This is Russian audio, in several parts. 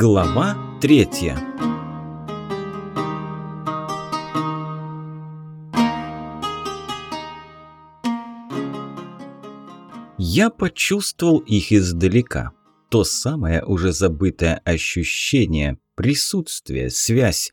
Глава третья Я почувствовал их издалека. То самое уже забытое ощущение, присутствие, связь.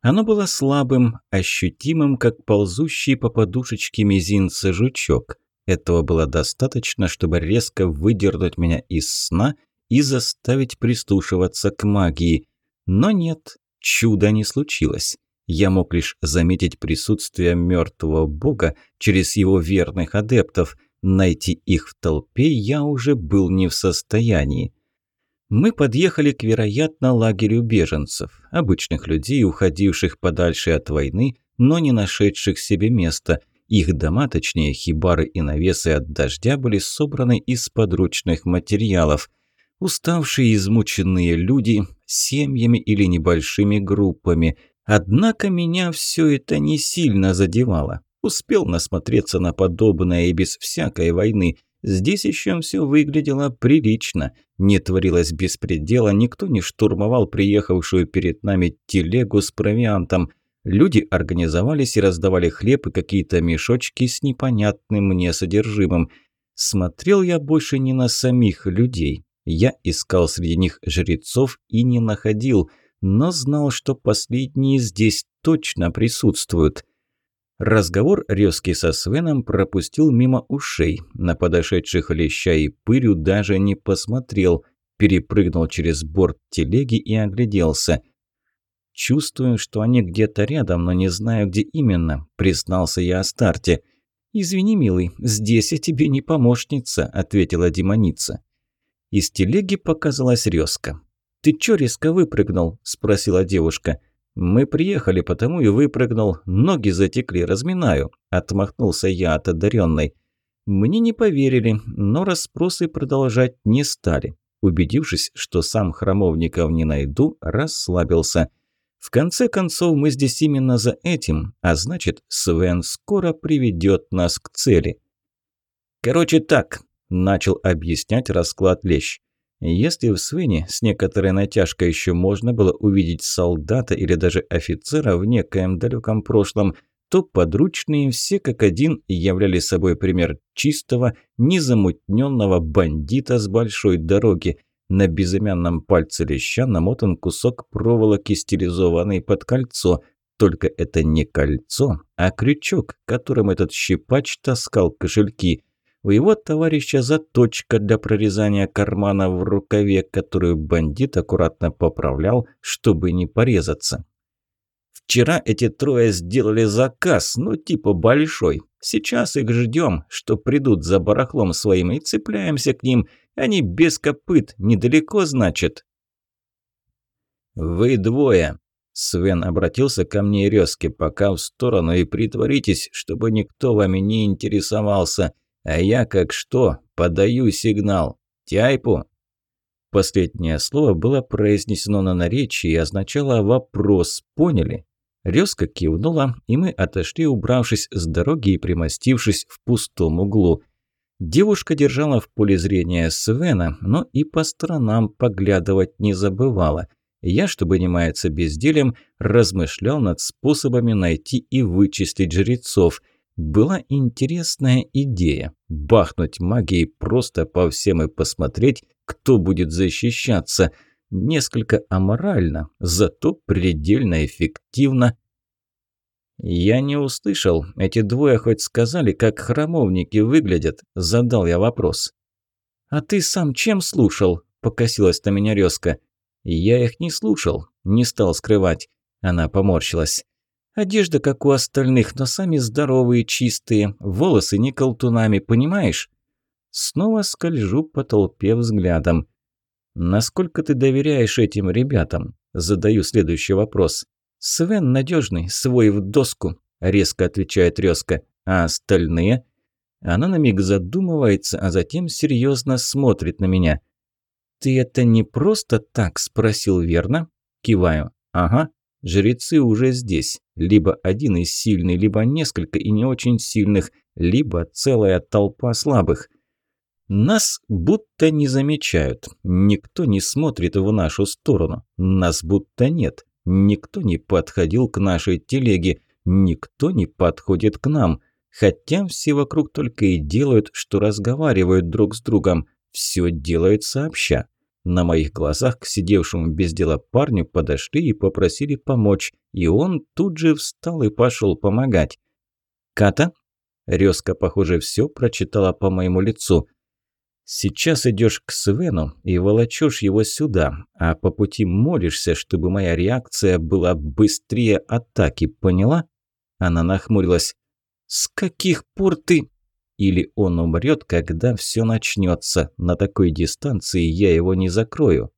Оно было слабым, ощутимым, как ползущий по подушечке мизинца жучок. Этого было достаточно, чтобы резко выдернуть меня из сна и заставить прислушиваться к магии. Но нет, чуда не случилось. Я мог лишь заметить присутствие мертвого бога через его верных адептов. Найти их в толпе я уже был не в состоянии. Мы подъехали к, вероятно, лагерю беженцев, обычных людей, уходивших подальше от войны, но не нашедших себе места. Их дома, точнее хибары и навесы от дождя, были собраны из подручных материалов. Уставшие измученные люди, семьями или небольшими группами. Однако меня все это не сильно задевало. Успел насмотреться на подобное и без всякой войны – Здесь еще все выглядело прилично. Не творилось беспредела, никто не штурмовал приехавшую перед нами телегу с провиантом. Люди организовались и раздавали хлеб и какие-то мешочки с непонятным мне содержимым. Смотрел я больше не на самих людей. Я искал среди них жрецов и не находил, но знал, что последние здесь точно присутствуют. Разговор резкий со Свеном пропустил мимо ушей. На подошедших леща и пырю даже не посмотрел. Перепрыгнул через борт телеги и огляделся. «Чувствую, что они где-то рядом, но не знаю, где именно», – признался я о старте. «Извини, милый, здесь я тебе не помощница», – ответила демоница. Из телеги показалась резко. «Ты чё резко выпрыгнул?» – спросила девушка. – «Мы приехали, потому и выпрыгнул. Ноги затекли, разминаю», – отмахнулся я от одаренной. Мне не поверили, но расспросы продолжать не стали. Убедившись, что сам храмовников не найду, расслабился. В конце концов, мы здесь именно за этим, а значит, Свен скоро приведет нас к цели. «Короче так», – начал объяснять расклад Лещ. Если в Свене с некоторой натяжкой еще можно было увидеть солдата или даже офицера в некоем далеком прошлом, то подручные все как один являли собой пример чистого, незамутненного бандита с большой дороги. На безымянном пальце леща намотан кусок проволоки, стилизованный под кольцо. Только это не кольцо, а крючок, которым этот щипач таскал кошельки – у его товарища заточка для прорезания кармана в рукаве, которую бандит аккуратно поправлял, чтобы не порезаться. Вчера эти трое сделали заказ, ну типа большой. Сейчас их ждем, что придут за барахлом своим и цепляемся к ним. Они без копыт, недалеко, значит. «Вы двое», – Свен обратился ко мне резко, пока в сторону и притворитесь, чтобы никто вами не интересовался. А я как что, подаю сигнал. Тяйпу. Последнее слово было произнесено на наречии и означало вопрос «поняли?». Резко кивнула, и мы отошли, убравшись с дороги и примостившись в пустом углу. Девушка держала в поле зрения Свена, но и по сторонам поглядывать не забывала. Я, чтобы не маяться бездельем, размышлял над способами найти и вычислить жрецов – была интересная идея – бахнуть магией просто по всем и посмотреть, кто будет защищаться. Несколько аморально, зато предельно эффективно. «Я не услышал. Эти двое хоть сказали, как храмовники выглядят?» – задал я вопрос. «А ты сам чем слушал?» – покосилась на меня резко. «Я их не слушал, не стал скрывать». Она поморщилась. Одежда, как у остальных, но сами здоровые, чистые, волосы не колтунами, понимаешь? Снова скольжу по толпе взглядом. Насколько ты доверяешь этим ребятам? Задаю следующий вопрос. Свен надежный, свой в доску, резко отвечает Резка. А остальные? Она на миг задумывается, а затем серьезно смотрит на меня. «Ты это не просто так?» – спросил, верно? Киваю. «Ага, Жрецы уже здесь. Либо один из сильных, либо несколько и не очень сильных, либо целая толпа слабых. Нас будто не замечают, никто не смотрит в нашу сторону, нас будто нет, никто не подходил к нашей телеге, никто не подходит к нам, хотя все вокруг только и делают, что разговаривают друг с другом, все делают сообща. На моих глазах к сидевшему без дела парню подошли и попросили помочь, и он тут же встал и пошел помогать. «Ката?» Резко, похоже, все прочитала по моему лицу. «Сейчас идешь к Свену и волочешь его сюда, а по пути молишься, чтобы моя реакция была быстрее атаки, поняла?» Она нахмурилась. «С каких пор ты...» Или он умрет, когда все начнется. На такой дистанции я его не закрою.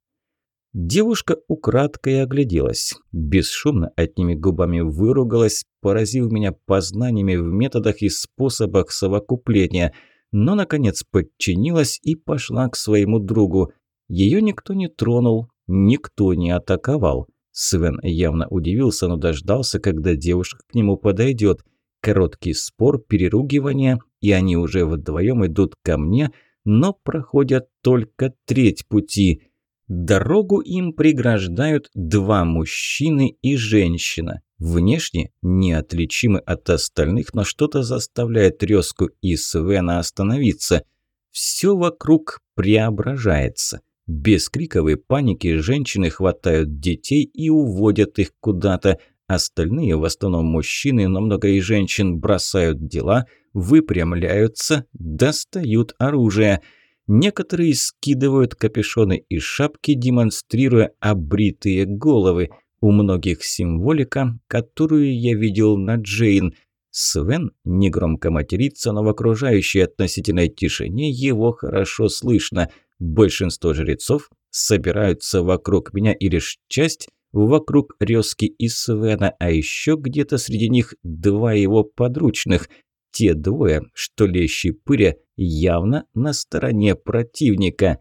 Девушка украдкой огляделась, бесшумно одними губами выругалась, поразив меня познаниями в методах и способах совокупления, но, наконец, подчинилась и пошла к своему другу. Ее никто не тронул, никто не атаковал. Свен явно удивился, но дождался, когда девушка к нему подойдет. Короткий спор, переругивание, и они уже вдвоем идут ко мне, но проходят только треть пути. Дорогу им преграждают два мужчины и женщина. Внешне неотличимы от остальных, но что-то заставляет Резку и Свена остановиться. Все вокруг преображается. Без криковой паники женщины хватают детей и уводят их куда-то. Остальные, в основном мужчины, но много и женщин, бросают дела, выпрямляются, достают оружие. Некоторые скидывают капюшоны и шапки, демонстрируя обритые головы. У многих символика, которую я видел на Джейн. Свен негромко матерится, но в окружающей относительной тишине его хорошо слышно. Большинство жрецов собираются вокруг меня и лишь часть вокруг Резки и Свена, а еще где-то среди них два его подручных. Те двое, что лещи пыря, явно на стороне противника.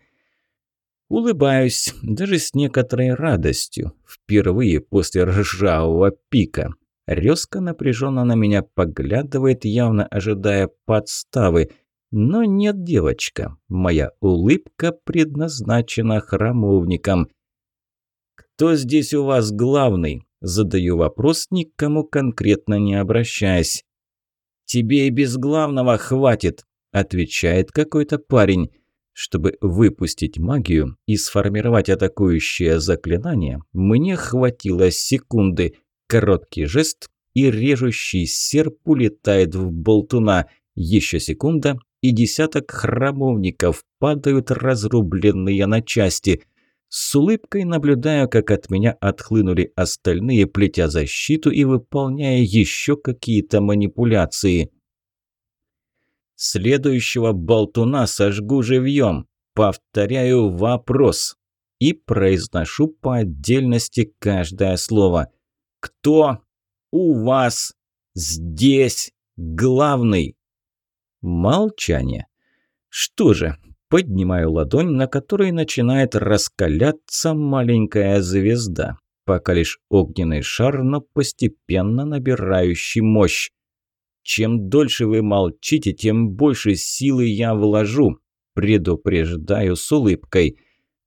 Улыбаюсь, даже с некоторой радостью, впервые после ржавого пика. Резко напряженно на меня поглядывает, явно ожидая подставы. Но нет, девочка, моя улыбка предназначена храмовникам – «Кто здесь у вас главный?» Задаю вопрос, никому конкретно не обращаясь. «Тебе и без главного хватит», – отвечает какой-то парень. Чтобы выпустить магию и сформировать атакующее заклинание, мне хватило секунды. Короткий жест, и режущий серп улетает в болтуна. Еще секунда, и десяток храмовников падают разрубленные на части – с улыбкой наблюдаю, как от меня отхлынули остальные, плетя защиту и выполняя еще какие-то манипуляции. Следующего болтуна сожгу живьем. Повторяю вопрос. И произношу по отдельности каждое слово. Кто у вас здесь главный? Молчание. Что же, Поднимаю ладонь, на которой начинает раскаляться маленькая звезда. Пока лишь огненный шар, но постепенно набирающий мощь. Чем дольше вы молчите, тем больше силы я вложу. Предупреждаю с улыбкой.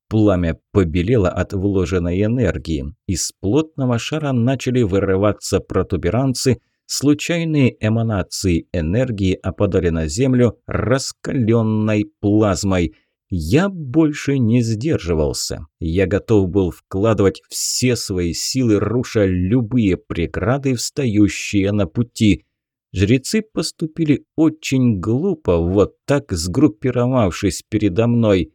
Пламя побелело от вложенной энергии. Из плотного шара начали вырываться протуберанцы – случайные эманации энергии опадали на Землю раскаленной плазмой. Я больше не сдерживался. Я готов был вкладывать все свои силы, руша любые преграды, встающие на пути. Жрецы поступили очень глупо, вот так сгруппировавшись передо мной.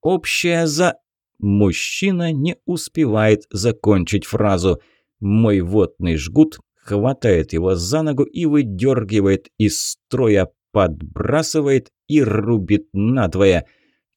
«Общая за...» Мужчина не успевает закончить фразу. Мой водный жгут хватает его за ногу и выдергивает из строя, подбрасывает и рубит надвое.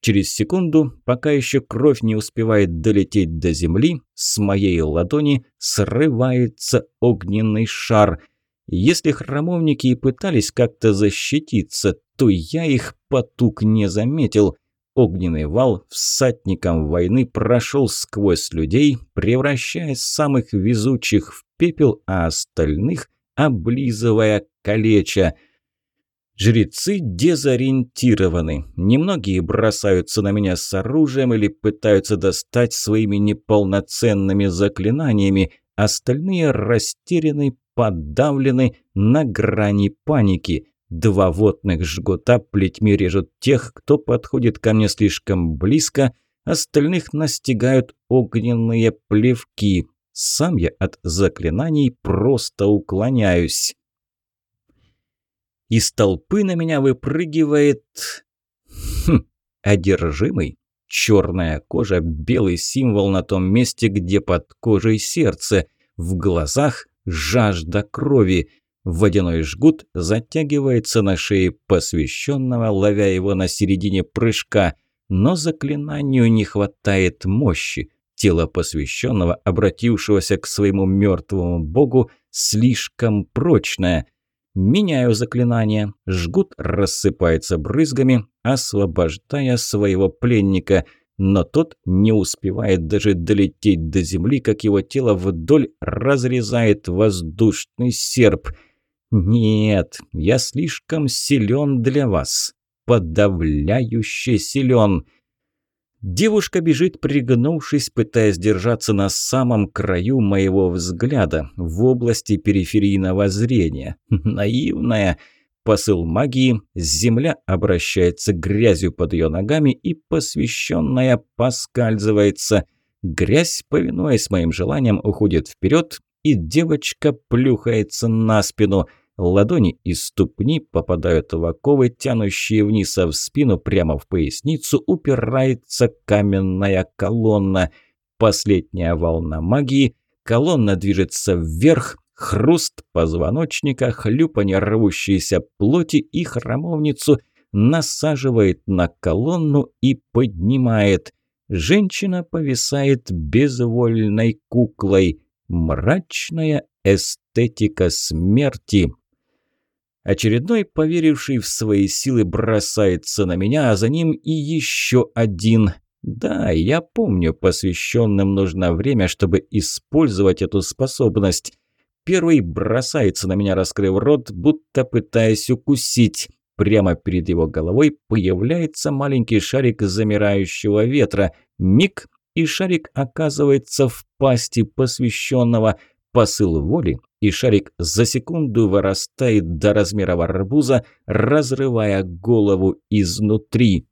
Через секунду, пока еще кровь не успевает долететь до земли, с моей ладони срывается огненный шар. Если храмовники и пытались как-то защититься, то я их потуг не заметил. Огненный вал всадником войны прошел сквозь людей, превращая самых везучих в пепел, а остальных облизывая калеча. Жрецы дезориентированы. Немногие бросаются на меня с оружием или пытаются достать своими неполноценными заклинаниями. Остальные растеряны, подавлены на грани паники. Два водных жгута плетьми режут тех, кто подходит ко мне слишком близко, остальных настигают огненные плевки. Сам я от заклинаний просто уклоняюсь. Из толпы на меня выпрыгивает... Хм, одержимый. Черная кожа, белый символ на том месте, где под кожей сердце. В глазах жажда крови. Водяной жгут затягивается на шее посвященного, ловя его на середине прыжка. Но заклинанию не хватает мощи. Тело посвященного, обратившегося к своему мертвому богу, слишком прочное – Меняю заклинание. Жгут рассыпается брызгами, освобождая своего пленника. Но тот не успевает даже долететь до земли, как его тело вдоль разрезает воздушный серп. «Нет, я слишком силен для вас. Подавляюще силен». Девушка бежит, пригнувшись, пытаясь держаться на самом краю моего взгляда, в области периферийного зрения. Наивная. Посыл магии, земля обращается грязью под ее ногами, и посвященная поскальзывается. Грязь, повинуясь моим желаниям, уходит вперед, и девочка плюхается на спину – Ладони и ступни попадают в оковы, тянущие вниз, а в спину прямо в поясницу упирается каменная колонна. Последняя волна магии. Колонна движется вверх, хруст позвоночника, хлюпанье рвущейся плоти и храмовницу насаживает на колонну и поднимает. Женщина повисает безвольной куклой. Мрачная эстетика смерти. Очередной, поверивший в свои силы, бросается на меня, а за ним и еще один. Да, я помню, посвященным нужно время, чтобы использовать эту способность. Первый бросается на меня, раскрыв рот, будто пытаясь укусить. Прямо перед его головой появляется маленький шарик замирающего ветра. Миг, и шарик оказывается в пасти посвященного. Посыл воли и шарик за секунду вырастает до размера арбуза, разрывая голову изнутри.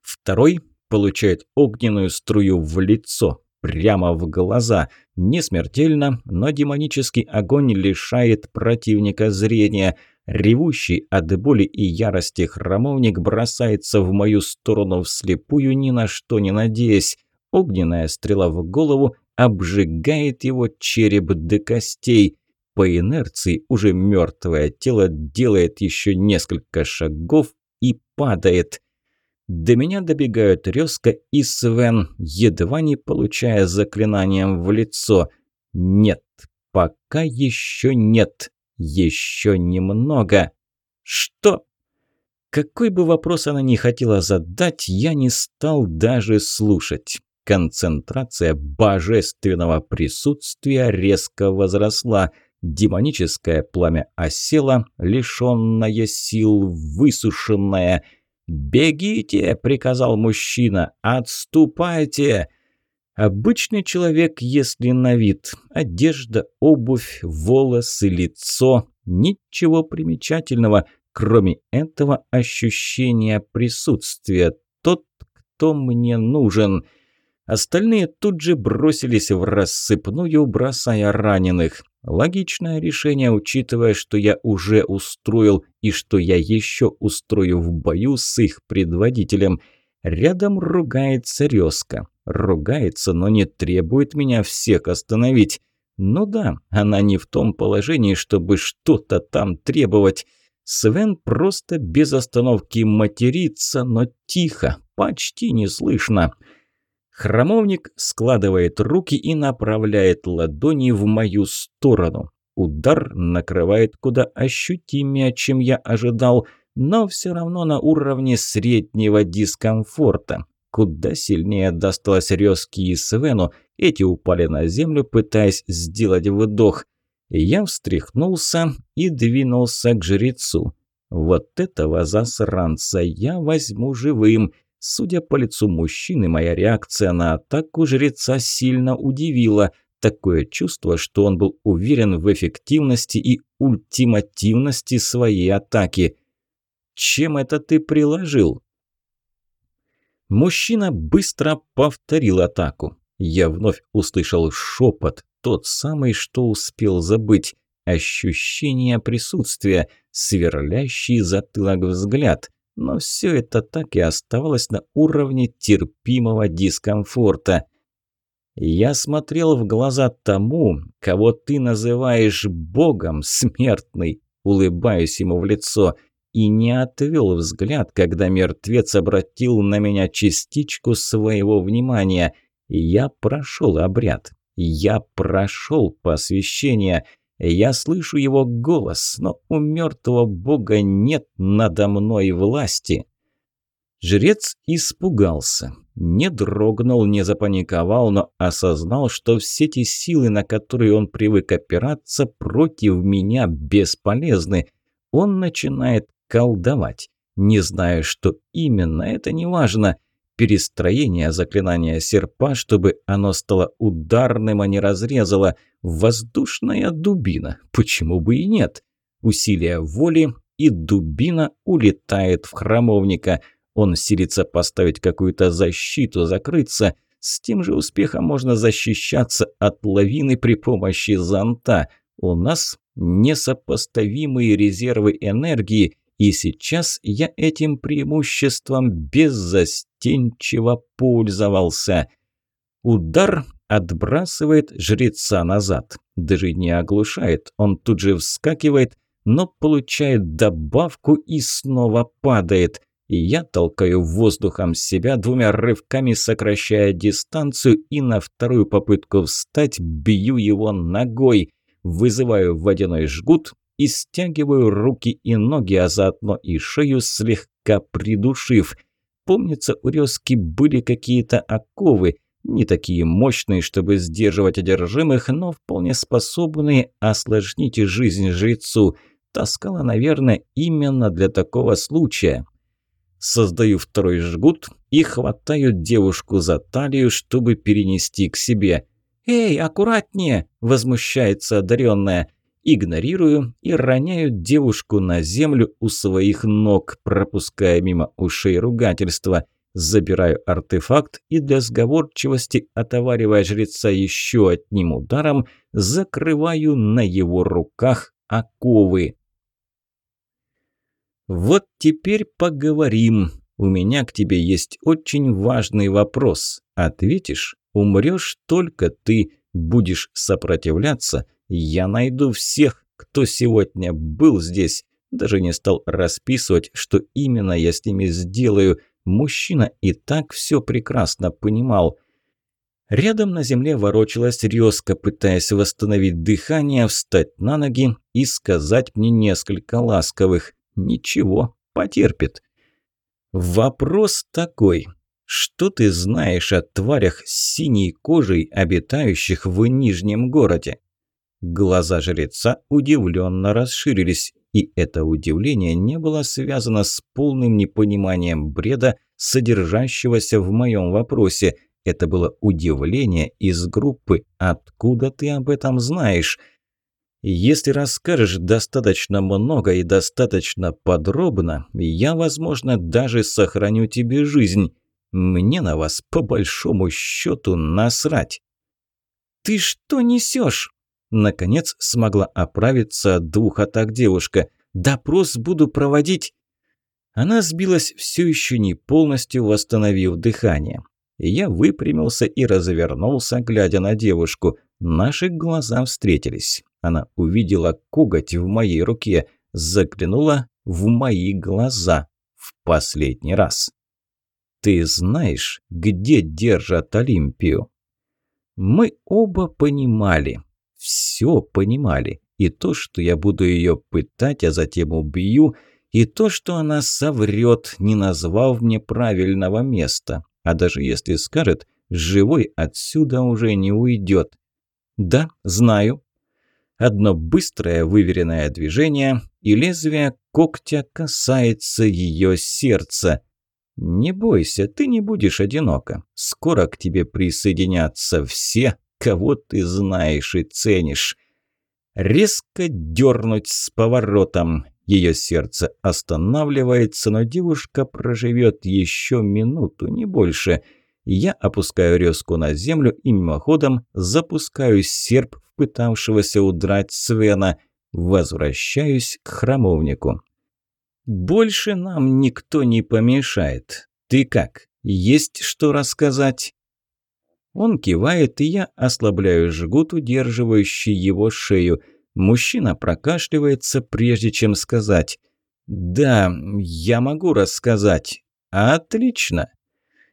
Второй получает огненную струю в лицо, прямо в глаза. Не смертельно, но демонический огонь лишает противника зрения. Ревущий от боли и ярости храмовник бросается в мою сторону вслепую, ни на что не надеясь. Огненная стрела в голову обжигает его череп до костей. По инерции уже мертвое тело делает еще несколько шагов и падает. До меня добегают Резка и Свен, едва не получая заклинанием в лицо. Нет, пока еще нет. Еще немного. Что? Какой бы вопрос она ни хотела задать, я не стал даже слушать. Концентрация божественного присутствия резко возросла. Демоническое пламя осело, лишенное сил, высушенное. «Бегите!» – приказал мужчина. «Отступайте!» Обычный человек, если на вид. Одежда, обувь, волосы, лицо. Ничего примечательного, кроме этого ощущения присутствия. Тот, кто мне нужен – Остальные тут же бросились в рассыпную, бросая раненых. Логичное решение, учитывая, что я уже устроил и что я еще устрою в бою с их предводителем. Рядом ругается резко. Ругается, но не требует меня всех остановить. Ну да, она не в том положении, чтобы что-то там требовать. Свен просто без остановки матерится, но тихо, почти не слышно. Хромовник складывает руки и направляет ладони в мою сторону. Удар накрывает куда ощутимее, чем я ожидал, но все равно на уровне среднего дискомфорта. Куда сильнее досталось Резки и Свену, эти упали на землю, пытаясь сделать вдох. Я встряхнулся и двинулся к жрецу. Вот этого засранца я возьму живым. Судя по лицу мужчины, моя реакция на атаку жреца сильно удивила. Такое чувство, что он был уверен в эффективности и ультимативности своей атаки. «Чем это ты приложил?» Мужчина быстро повторил атаку. Я вновь услышал шепот, тот самый, что успел забыть. Ощущение присутствия, сверлящий затылок взгляд. Но все это так и оставалось на уровне терпимого дискомфорта. Я смотрел в глаза тому, кого ты называешь Богом, смертный, улыбаюсь ему в лицо, и не отвел взгляд, когда мертвец обратил на меня частичку своего внимания. Я прошел обряд, я прошел посвящение, я слышу его голос, но у мертвого бога нет надо мной власти. Жрец испугался, не дрогнул, не запаниковал, но осознал, что все те силы, на которые он привык опираться, против меня бесполезны. Он начинает колдовать. Не знаю, что именно, это не важно. Перестроение заклинания серпа, чтобы оно стало ударным, а не разрезало. Воздушная дубина. Почему бы и нет? Усилие воли, и дубина улетает в храмовника. Он силится поставить какую-то защиту, закрыться. С тем же успехом можно защищаться от лавины при помощи зонта. У нас несопоставимые резервы энергии – и сейчас я этим преимуществом беззастенчиво пользовался. Удар отбрасывает жреца назад. Даже не оглушает, он тут же вскакивает, но получает добавку и снова падает. И я толкаю воздухом себя двумя рывками, сокращая дистанцию, и на вторую попытку встать бью его ногой. Вызываю водяной жгут, и стягиваю руки и ноги, а заодно и шею слегка придушив. Помнится, у резки были какие-то оковы, не такие мощные, чтобы сдерживать одержимых, но вполне способные осложнить жизнь жрецу. Таскала, наверное, именно для такого случая. Создаю второй жгут и хватаю девушку за талию, чтобы перенести к себе. «Эй, аккуратнее!» – возмущается одаренная. Игнорирую и роняю девушку на землю у своих ног, пропуская мимо ушей ругательства. Забираю артефакт и для сговорчивости, отоваривая жреца еще одним ударом, закрываю на его руках оковы. «Вот теперь поговорим. У меня к тебе есть очень важный вопрос. Ответишь, умрешь только ты. Будешь сопротивляться, я найду всех, кто сегодня был здесь. Даже не стал расписывать, что именно я с ними сделаю. Мужчина и так все прекрасно понимал. Рядом на земле ворочалась резко, пытаясь восстановить дыхание, встать на ноги и сказать мне несколько ласковых. Ничего, потерпит. Вопрос такой. Что ты знаешь о тварях с синей кожей, обитающих в Нижнем городе? Глаза жреца удивленно расширились, и это удивление не было связано с полным непониманием бреда, содержащегося в моем вопросе. Это было удивление из группы «Откуда ты об этом знаешь?» Если расскажешь достаточно много и достаточно подробно, я, возможно, даже сохраню тебе жизнь. Мне на вас по большому счету насрать. «Ты что несешь?» Наконец смогла оправиться от двух атак девушка. «Допрос буду проводить...» Она сбилась все еще не полностью, восстановив дыхание. Я выпрямился и развернулся, глядя на девушку. Наши глаза встретились. Она увидела коготь в моей руке, заглянула в мои глаза в последний раз. «Ты знаешь, где держат Олимпию?» Мы оба понимали, все понимали. И то, что я буду ее пытать, а затем убью, и то, что она соврет, не назвав мне правильного места. А даже если скажет, живой отсюда уже не уйдет. Да, знаю. Одно быстрое выверенное движение, и лезвие когтя касается ее сердца. «Не бойся, ты не будешь одинока. Скоро к тебе присоединятся все, кого ты знаешь и ценишь». Резко дернуть с поворотом. Ее сердце останавливается, но девушка проживет еще минуту, не больше. Я опускаю резку на землю и мимоходом запускаю серп в пытавшегося удрать Свена. Возвращаюсь к храмовнику. «Больше нам никто не помешает. Ты как, есть что рассказать?» Он кивает, и я ослабляю жгут, удерживающий его шею. Мужчина прокашливается, прежде чем сказать. «Да, я могу рассказать». «Отлично».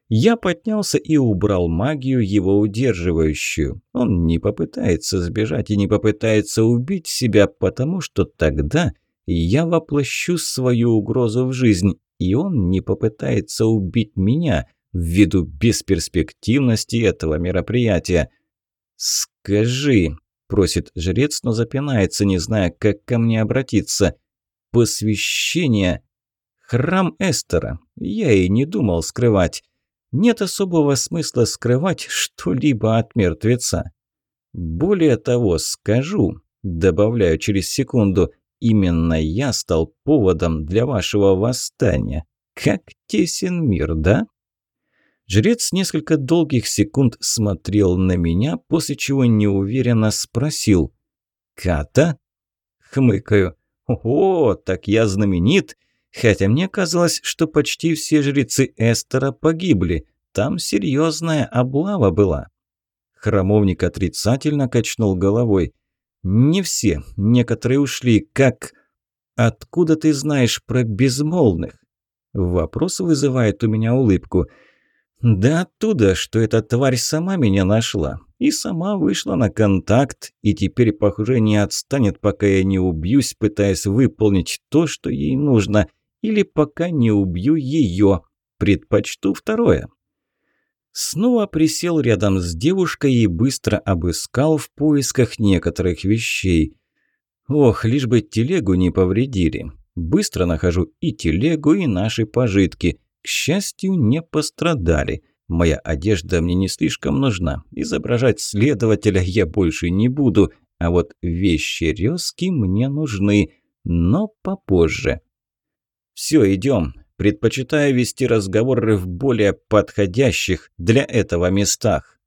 Я поднялся и убрал магию, его удерживающую. Он не попытается сбежать и не попытается убить себя, потому что тогда я воплощу свою угрозу в жизнь, и он не попытается убить меня – ввиду бесперспективности этого мероприятия. «Скажи», – просит жрец, но запинается, не зная, как ко мне обратиться. «Посвящение. Храм Эстера. Я и не думал скрывать. Нет особого смысла скрывать что-либо от мертвеца. Более того, скажу, добавляю через секунду, именно я стал поводом для вашего восстания. Как тесен мир, да?» Жрец несколько долгих секунд смотрел на меня, после чего неуверенно спросил «Ката?» Хмыкаю. «О, так я знаменит!» Хотя мне казалось, что почти все жрецы Эстера погибли. Там серьезная облава была. Храмовник отрицательно качнул головой. «Не все. Некоторые ушли. Как...» «Откуда ты знаешь про безмолвных?» Вопрос вызывает у меня улыбку. Да оттуда, что эта тварь сама меня нашла. И сама вышла на контакт, и теперь, похоже, не отстанет, пока я не убьюсь, пытаясь выполнить то, что ей нужно, или пока не убью ее. Предпочту второе. Снова присел рядом с девушкой и быстро обыскал в поисках некоторых вещей. Ох, лишь бы телегу не повредили. Быстро нахожу и телегу, и наши пожитки – к счастью, не пострадали. Моя одежда мне не слишком нужна. Изображать следователя я больше не буду, а вот вещи резки мне нужны, но попозже. Все, идем. Предпочитаю вести разговоры в более подходящих для этого местах.